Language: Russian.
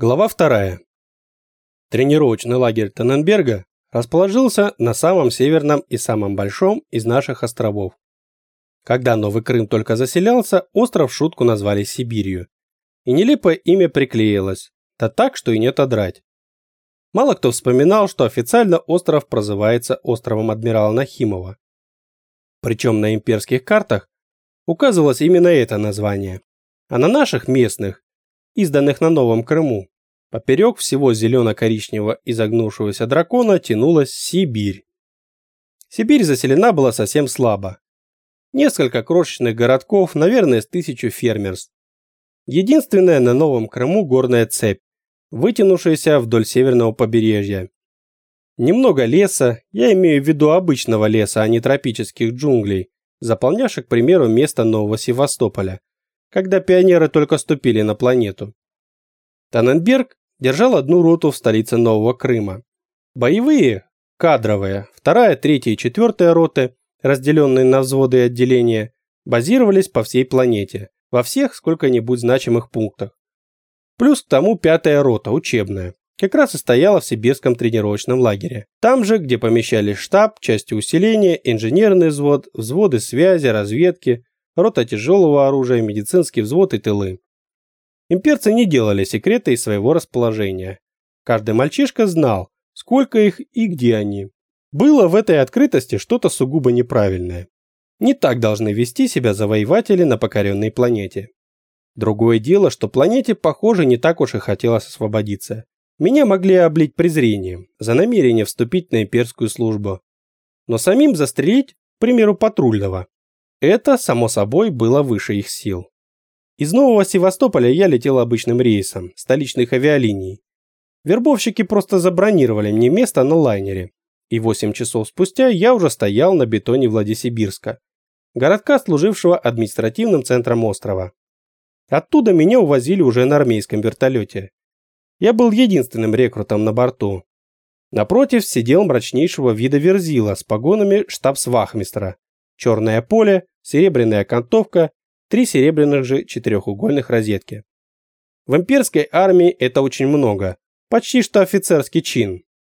Глава вторая. Тренировочный лагерь Тенненберга расположился на самом северном и самом большом из наших островов. Когда Новый Крым только заселялся, остров шутку назвали Сибирью. И нелепое имя приклеилось, да так, что и не отодрать. Мало кто вспоминал, что официально остров прозывается островом адмирала Нахимова. Причем на имперских картах указывалось именно это название. А на наших местных изданных на Новом Крыму. Поперек всего зелено-коричневого изогнувшегося дракона тянулась Сибирь. Сибирь заселена была совсем слабо. Несколько крошечных городков, наверное, с тысячу фермерств. Единственная на Новом Крыму горная цепь, вытянувшаяся вдоль северного побережья. Немного леса, я имею в виду обычного леса, а не тропических джунглей, заполнявших, к примеру, место Нового Севастополя, когда пионеры только ступили на планету. Таненберг держал одну роту в столице Нового Крыма. Боевые, кадровые, вторая, третья и четвертая роты, разделенные на взводы и отделения, базировались по всей планете, во всех сколько-нибудь значимых пунктах. Плюс к тому пятая рота, учебная, как раз и стояла в сибирском тренировочном лагере. Там же, где помещались штаб, части усиления, инженерный взвод, взводы связи, разведки, рота тяжелого оружия, медицинский взвод и тылы. Имперцы не делали секрета из своего расположения. Каждый мальчишка знал, сколько их и где они. Было в этой открытости что-то сугубо неправильное. Не так должны вести себя завоеватели на покоренной планете. Другое дело, что планете, похоже, не так уж и хотелось освободиться. Меня могли облить презрением за намерение вступить на имперскую службу. Но самим застрелить, к примеру, патрульного, это, само собой, было выше их сил. Из Нового Севастополя я летел обычным рейсом, столичных авиалиний. Вербовщики просто забронировали мне место на лайнере. И 8 часов спустя я уже стоял на бетоне Владисибирска, городка, служившего административным центром острова. Оттуда меня увозили уже на армейском вертолете. Я был единственным рекрутом на борту. Напротив сидел мрачнейшего вида верзила с погонами штабс-вахмистра, черное поле, серебряная окантовка, три серебряных же четырехугольных розетки. В имперской армии это очень много, почти что офицерский чин.